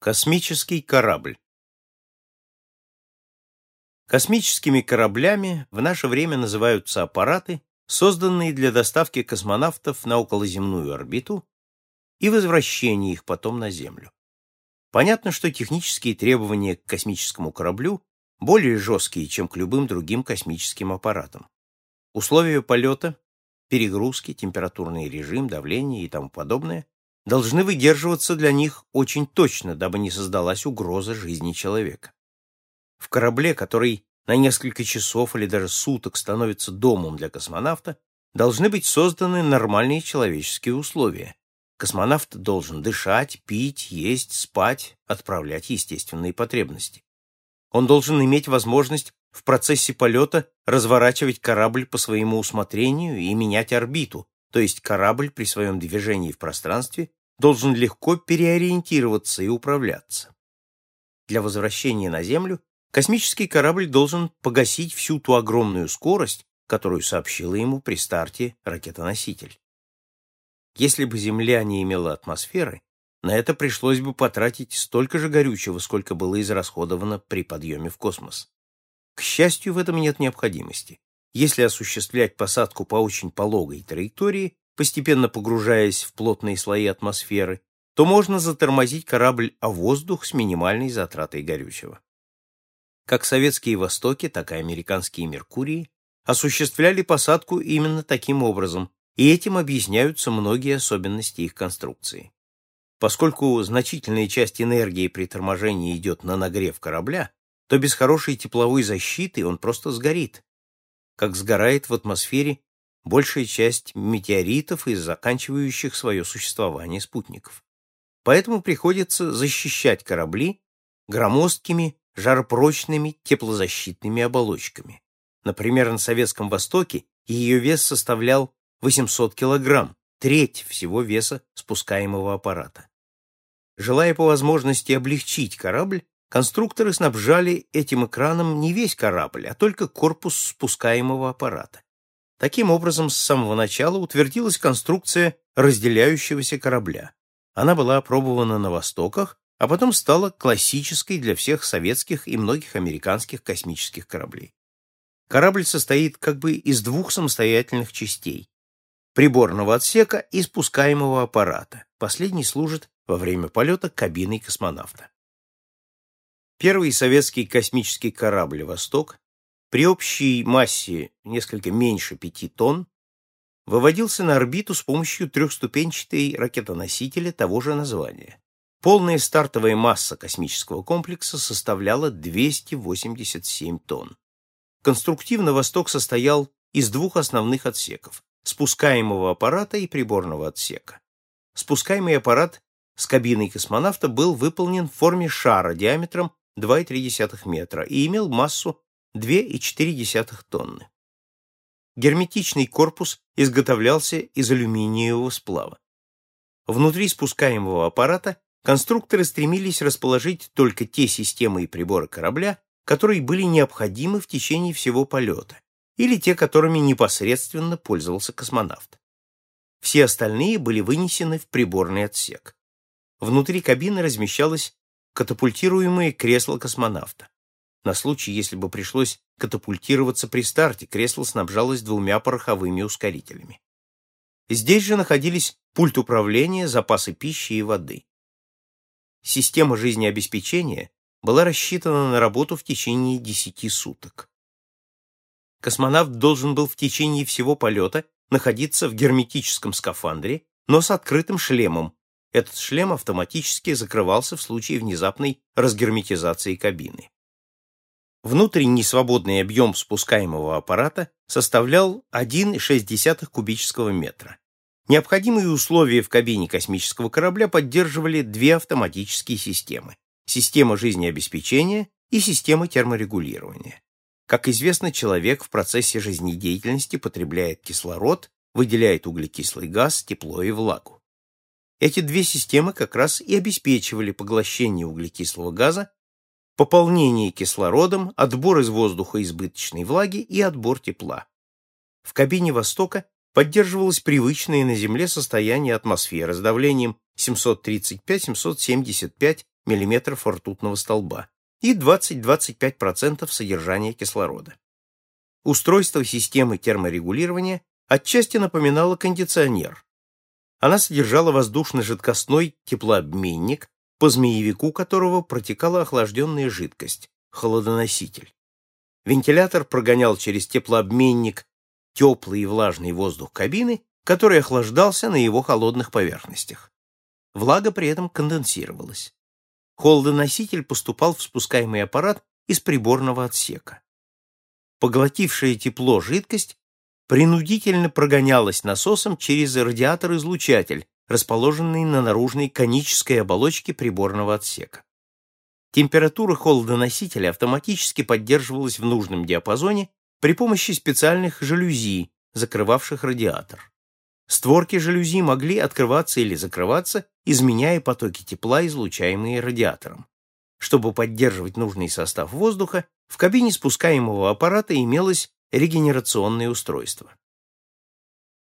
Космический корабль Космическими кораблями в наше время называются аппараты, созданные для доставки космонавтов на околоземную орбиту и возвращения их потом на Землю. Понятно, что технические требования к космическому кораблю более жесткие, чем к любым другим космическим аппаратам. Условия полета, перегрузки, температурный режим, давление и тому подобное должны выдерживаться для них очень точно, дабы не создалась угроза жизни человека. В корабле, который на несколько часов или даже суток становится домом для космонавта, должны быть созданы нормальные человеческие условия. Космонавт должен дышать, пить, есть, спать, отправлять естественные потребности. Он должен иметь возможность в процессе полета разворачивать корабль по своему усмотрению и менять орбиту, то есть корабль при своем движении в пространстве должен легко переориентироваться и управляться. Для возвращения на Землю космический корабль должен погасить всю ту огромную скорость, которую сообщила ему при старте ракетоноситель. Если бы Земля не имела атмосферы, на это пришлось бы потратить столько же горючего, сколько было израсходовано при подъеме в космос. К счастью, в этом нет необходимости. Если осуществлять посадку по очень пологой траектории, постепенно погружаясь в плотные слои атмосферы, то можно затормозить корабль о воздух с минимальной затратой горючего. Как советские «Востоки», так и американские «Меркурии» осуществляли посадку именно таким образом, и этим объясняются многие особенности их конструкции. Поскольку значительная часть энергии при торможении идет на нагрев корабля, то без хорошей тепловой защиты он просто сгорит, как сгорает в атмосфере большая часть метеоритов и заканчивающих свое существование спутников. Поэтому приходится защищать корабли громоздкими, жаропрочными теплозащитными оболочками. Например, на Советском Востоке ее вес составлял 800 килограмм, треть всего веса спускаемого аппарата. Желая по возможности облегчить корабль, конструкторы снабжали этим экраном не весь корабль, а только корпус спускаемого аппарата. Таким образом, с самого начала утвердилась конструкция разделяющегося корабля. Она была опробована на Востоках, а потом стала классической для всех советских и многих американских космических кораблей. Корабль состоит как бы из двух самостоятельных частей – приборного отсека и спускаемого аппарата. Последний служит во время полета кабиной космонавта. Первый советский космический корабль «Восток» при общей массе несколько меньше 5 тонн выводился на орбиту с помощью трехступенчатой ракетоносителя того же названия. Полная стартовая масса космического комплекса составляла 287 тонн. Конструктивно «Восток» состоял из двух основных отсеков – спускаемого аппарата и приборного отсека. Спускаемый аппарат с кабиной космонавта был выполнен в форме шара диаметром 2,3 метра и имел массу 2,4 тонны. Герметичный корпус изготовлялся из алюминиевого сплава. Внутри спускаемого аппарата конструкторы стремились расположить только те системы и приборы корабля, которые были необходимы в течение всего полета, или те, которыми непосредственно пользовался космонавт. Все остальные были вынесены в приборный отсек. Внутри кабины размещалось катапультируемое кресло космонавта. На случай, если бы пришлось катапультироваться при старте, кресло снабжалось двумя пороховыми ускорителями. Здесь же находились пульт управления, запасы пищи и воды. Система жизнеобеспечения была рассчитана на работу в течение 10 суток. Космонавт должен был в течение всего полета находиться в герметическом скафандре, но с открытым шлемом. Этот шлем автоматически закрывался в случае внезапной разгерметизации кабины. Внутренний свободный объем спускаемого аппарата составлял 1,6 кубического метра. Необходимые условия в кабине космического корабля поддерживали две автоматические системы – система жизнеобеспечения и система терморегулирования. Как известно, человек в процессе жизнедеятельности потребляет кислород, выделяет углекислый газ, тепло и влагу. Эти две системы как раз и обеспечивали поглощение углекислого газа, пополнение кислородом, отбор из воздуха избыточной влаги и отбор тепла. В кабине «Востока» поддерживалось привычное на Земле состояние атмосферы с давлением 735-775 мм ртутного столба и 20-25% содержания кислорода. Устройство системы терморегулирования отчасти напоминало кондиционер. Она содержала воздушно-жидкостной теплообменник, по змеевику которого протекала охлажденная жидкость, холодоноситель. Вентилятор прогонял через теплообменник теплый и влажный воздух кабины, который охлаждался на его холодных поверхностях. Влага при этом конденсировалась. Холодоноситель поступал в спускаемый аппарат из приборного отсека. Поглотившая тепло жидкость принудительно прогонялась насосом через радиатор-излучатель, расположенный на наружной конической оболочке приборного отсека. Температура холодоносителя автоматически поддерживалась в нужном диапазоне при помощи специальных жалюзи, закрывавших радиатор. Створки жалюзи могли открываться или закрываться, изменяя потоки тепла, излучаемые радиатором. Чтобы поддерживать нужный состав воздуха, в кабине спускаемого аппарата имелось регенерационное устройство.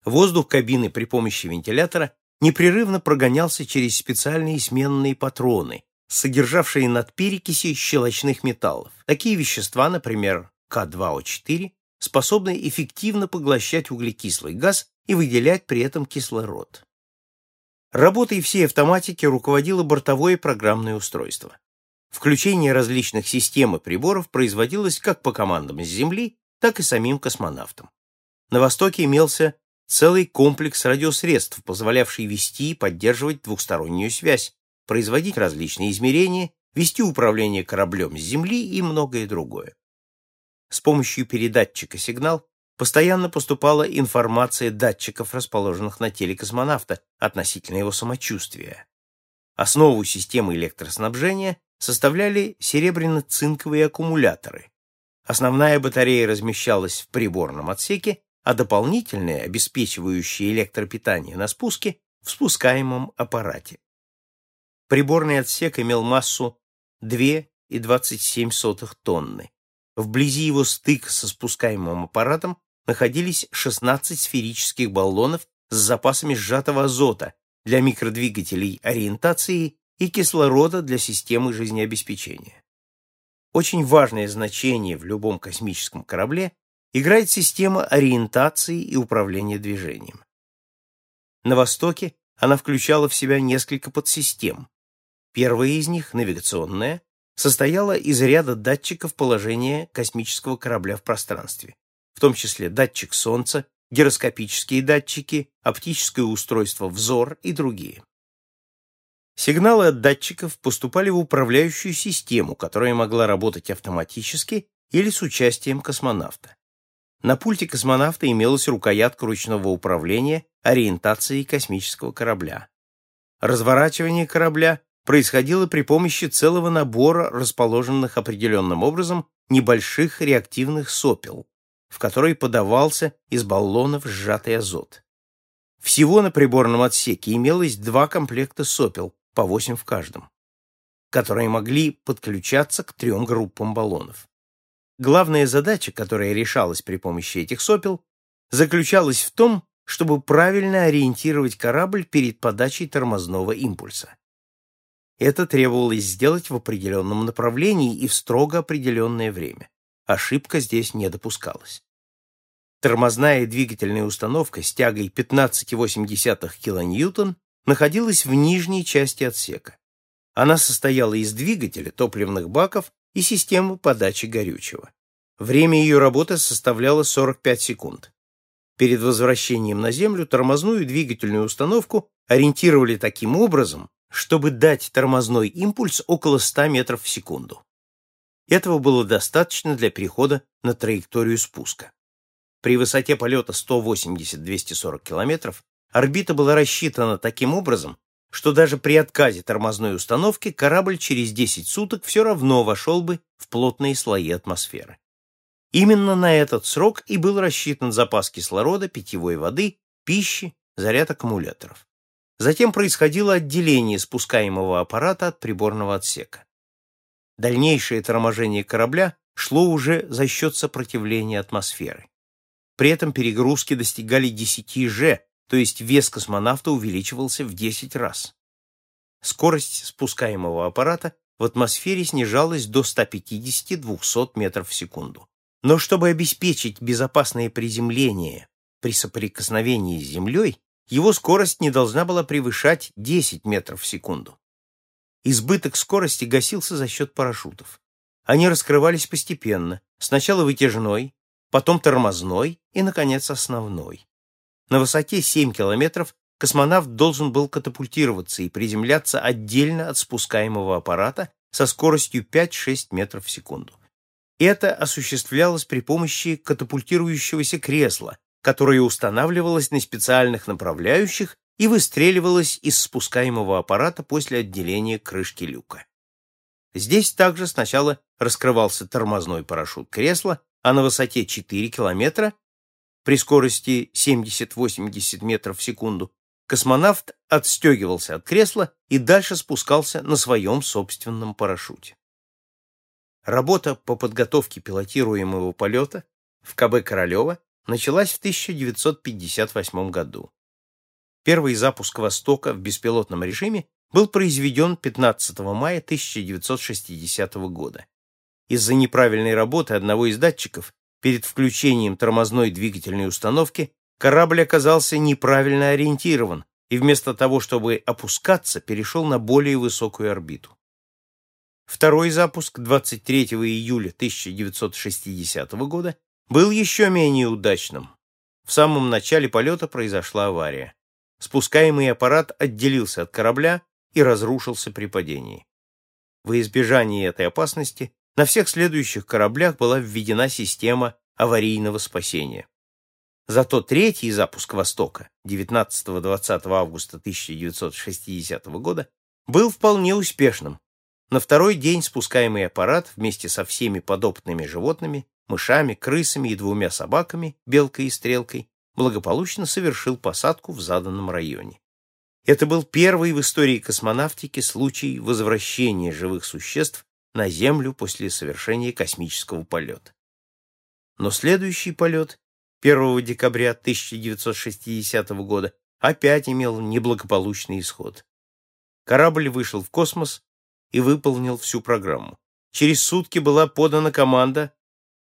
Воздух кабины при помощи вентилятора непрерывно прогонялся через специальные сменные патроны, содержавшие надперекиси щелочных металлов. Такие вещества, например, К2О4, способны эффективно поглощать углекислый газ и выделять при этом кислород. Работой всей автоматики руководило бортовое программное устройство. Включение различных систем и приборов производилось как по командам с Земли, так и самим космонавтам. На Востоке имелся целый комплекс радиосредств, позволявший вести и поддерживать двухстороннюю связь, производить различные измерения, вести управление кораблем с Земли и многое другое. С помощью передатчика сигнал постоянно поступала информация датчиков, расположенных на теле космонавта, относительно его самочувствия. Основу системы электроснабжения составляли серебряно-цинковые аккумуляторы. Основная батарея размещалась в приборном отсеке, а дополнительная, обеспечивающая электропитание на спуске, в спускаемом аппарате. Приборный отсек имел массу 2,27 тонны. Вблизи его стыка со спускаемым аппаратом находились 16 сферических баллонов с запасами сжатого азота для микродвигателей ориентации и кислорода для системы жизнеобеспечения. Очень важное значение в любом космическом корабле играет система ориентации и управления движением. На Востоке она включала в себя несколько подсистем. Первая из них, навигационная, состояла из ряда датчиков положения космического корабля в пространстве, в том числе датчик Солнца, гироскопические датчики, оптическое устройство «Взор» и другие. Сигналы от датчиков поступали в управляющую систему, которая могла работать автоматически или с участием космонавта. На пульте космонавта имелась рукоятка ручного управления ориентацией космического корабля. Разворачивание корабля происходило при помощи целого набора расположенных определенным образом небольших реактивных сопел, в которые подавался из баллонов сжатый азот. Всего на приборном отсеке имелось два комплекта сопел, по 8 в каждом, которые могли подключаться к трем группам баллонов. Главная задача, которая решалась при помощи этих сопел, заключалась в том, чтобы правильно ориентировать корабль перед подачей тормозного импульса. Это требовалось сделать в определенном направлении и в строго определенное время. Ошибка здесь не допускалась. Тормозная двигательная установка с тягой 15,8 кН находилась в нижней части отсека. Она состояла из двигателя, топливных баков и системы подачи горючего. Время ее работы составляло 45 секунд. Перед возвращением на Землю тормозную двигательную установку ориентировали таким образом, чтобы дать тормозной импульс около 100 метров в секунду. Этого было достаточно для перехода на траекторию спуска. При высоте полета 180-240 км Орбита была рассчитана таким образом, что даже при отказе тормозной установки корабль через 10 суток все равно вошел бы в плотные слои атмосферы. Именно на этот срок и был рассчитан запас кислорода, питьевой воды, пищи, заряд аккумуляторов. Затем происходило отделение спускаемого аппарата от приборного отсека. Дальнейшее торможение корабля шло уже за счет сопротивления атмосферы. При этом перегрузки достигали 10 G, то есть вес космонавта увеличивался в 10 раз. скорость спускаемого аппарата в атмосфере снижалась до 150-200 метров в секунду. Но чтобы обеспечить безопасное приземление при соприкосновении с Землей, его скорость не должна была превышать 10 метров в секунду. Избыток скорости гасился за счет парашютов. Они раскрывались постепенно, сначала вытяжной, потом тормозной и, наконец, основной. На высоте 7 километров космонавт должен был катапультироваться и приземляться отдельно от спускаемого аппарата со скоростью 5-6 метров в секунду. Это осуществлялось при помощи катапультирующегося кресла, которое устанавливалось на специальных направляющих и выстреливалось из спускаемого аппарата после отделения крышки люка. Здесь также сначала раскрывался тормозной парашют кресла, а на высоте 4 километра при скорости 70-80 метров в секунду космонавт отстегивался от кресла и дальше спускался на своем собственном парашюте. Работа по подготовке пилотируемого полета в КБ Королева началась в 1958 году. Первый запуск «Востока» в беспилотном режиме был произведен 15 мая 1960 года. Из-за неправильной работы одного из датчиков перед включением тормозной двигательной установки корабль оказался неправильно ориентирован и вместо того, чтобы опускаться, перешел на более высокую орбиту. Второй запуск 23 июля 1960 года был еще менее удачным. В самом начале полета произошла авария. Спускаемый аппарат отделился от корабля и разрушился при падении. Во избежание этой опасности на всех следующих кораблях была введена система аварийного спасения. Зато третий запуск «Востока» 19-20 августа 1960 года был вполне успешным. На второй день спускаемый аппарат вместе со всеми подопытными животными, мышами, крысами и двумя собаками, белкой и стрелкой, благополучно совершил посадку в заданном районе. Это был первый в истории космонавтики случай возвращения живых существ на Землю после совершения космического полета. Но следующий полет 1 декабря 1960 года опять имел неблагополучный исход. Корабль вышел в космос и выполнил всю программу. Через сутки была подана команда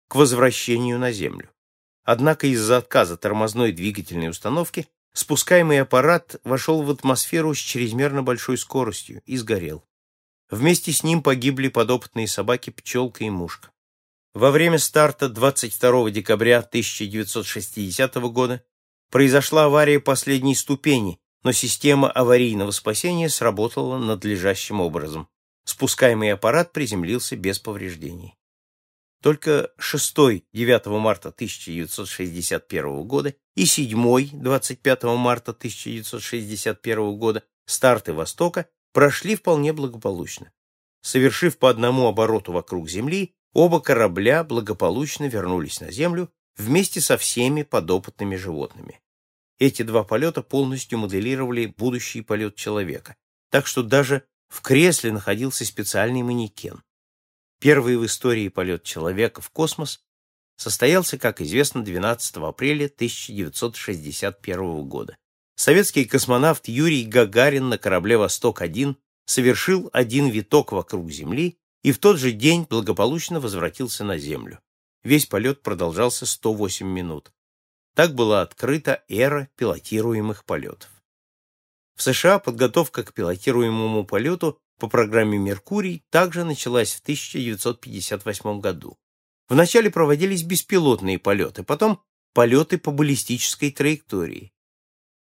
к возвращению на Землю. Однако из-за отказа тормозной двигательной установки спускаемый аппарат вошел в атмосферу с чрезмерно большой скоростью и сгорел. Вместе с ним погибли подопытные собаки Пчелка и Мушка. Во время старта 22 декабря 1960 года произошла авария последней ступени, но система аварийного спасения сработала надлежащим образом. Спускаемый аппарат приземлился без повреждений. Только 6 9 марта 1961 года и 7 25 марта 1961 года старты «Востока» прошли вполне благополучно. Совершив по одному обороту вокруг Земли, оба корабля благополучно вернулись на Землю вместе со всеми подопытными животными. Эти два полета полностью моделировали будущий полет человека, так что даже в кресле находился специальный манекен. Первый в истории полет человека в космос состоялся, как известно, 12 апреля 1961 года. Советский космонавт Юрий Гагарин на корабле «Восток-1» совершил один виток вокруг Земли и в тот же день благополучно возвратился на Землю. Весь полет продолжался 108 минут. Так была открыта эра пилотируемых полетов. В США подготовка к пилотируемому полету по программе «Меркурий» также началась в 1958 году. Вначале проводились беспилотные полеты, потом полеты по баллистической траектории.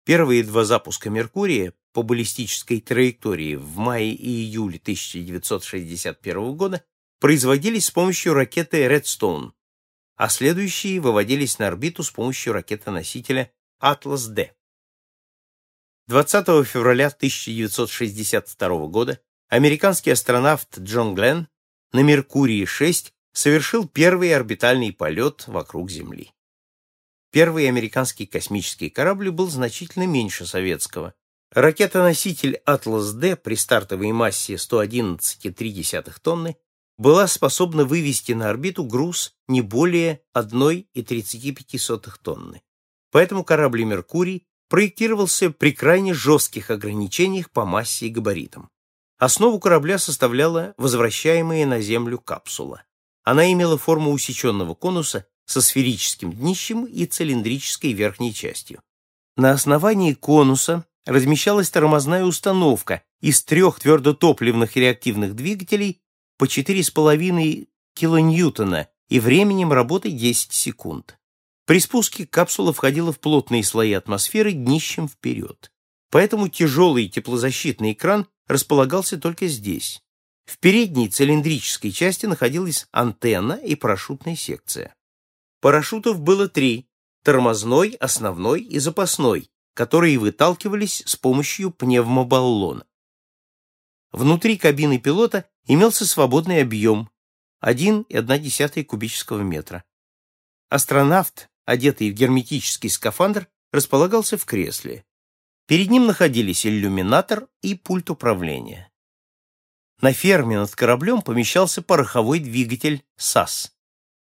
Первые два запуска «Меркурия» по баллистической траектории в мае и июле 1961 года производились с помощью ракеты Redstone, а следующие выводились на орбиту с помощью ракеты-носителя Atlas-D. 20 февраля 1962 года американский астронавт Джон Гленн на Меркурии-6 совершил первый орбитальный полет вокруг Земли. Первый американский космический корабль был значительно меньше советского. Ракета-носитель «Атлас-Д» при стартовой массе 111,3 тонны была способна вывести на орбиту груз не более 1,35 тонны. Поэтому корабль «Меркурий» проектировался при крайне жестких ограничениях по массе и габаритам. Основу корабля составляла возвращаемая на Землю капсула. Она имела форму усеченного конуса со сферическим днищем и цилиндрической верхней частью. На основании конуса размещалась тормозная установка из трех твердотопливных реактивных двигателей по 4,5 килоньютона и временем работы 10 секунд. При спуске капсула входила в плотные слои атмосферы днищем вперед. Поэтому тяжелый теплозащитный экран располагался только здесь. В передней цилиндрической части находилась антенна и парашютная секция. Парашютов было три – тормозной, основной и запасной, которые выталкивались с помощью пневмобаллона. Внутри кабины пилота имелся свободный объем – 1,1 кубического метра. Астронавт, одетый в герметический скафандр, располагался в кресле. Перед ним находились иллюминатор и пульт управления. На ферме над кораблем помещался пороховой двигатель САС.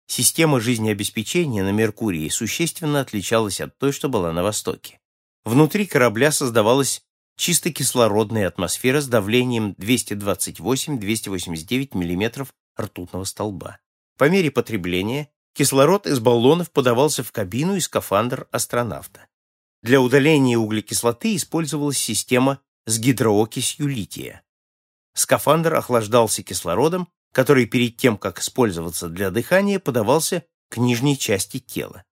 Система жизнеобеспечения на Меркурии существенно отличалась от той, что была на Востоке. Внутри корабля создавалась чисто кислородная атмосфера с давлением 228-289 мм ртутного столба. По мере потребления кислород из баллонов подавался в кабину и скафандр астронавта. Для удаления углекислоты использовалась система с гидроокисью лития. Скафандр охлаждался кислородом, который перед тем, как использоваться для дыхания, подавался к нижней части тела.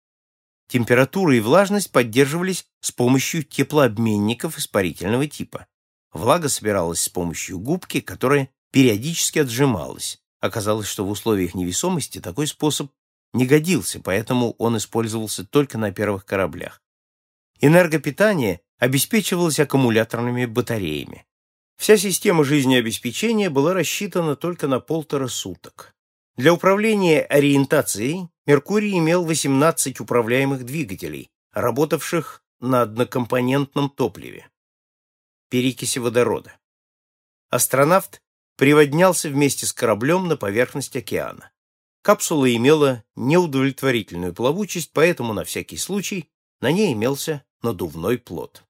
Температура и влажность поддерживались с помощью теплообменников испарительного типа. Влага собиралась с помощью губки, которая периодически отжималась. Оказалось, что в условиях невесомости такой способ не годился, поэтому он использовался только на первых кораблях. Энергопитание обеспечивалось аккумуляторными батареями. Вся система жизнеобеспечения была рассчитана только на полтора суток. Для управления ориентацией Меркурий имел 18 управляемых двигателей, работавших на однокомпонентном топливе – перекиси водорода. Астронавт приводнялся вместе с кораблем на поверхность океана. Капсула имела неудовлетворительную плавучесть, поэтому на всякий случай на ней имелся надувной плот.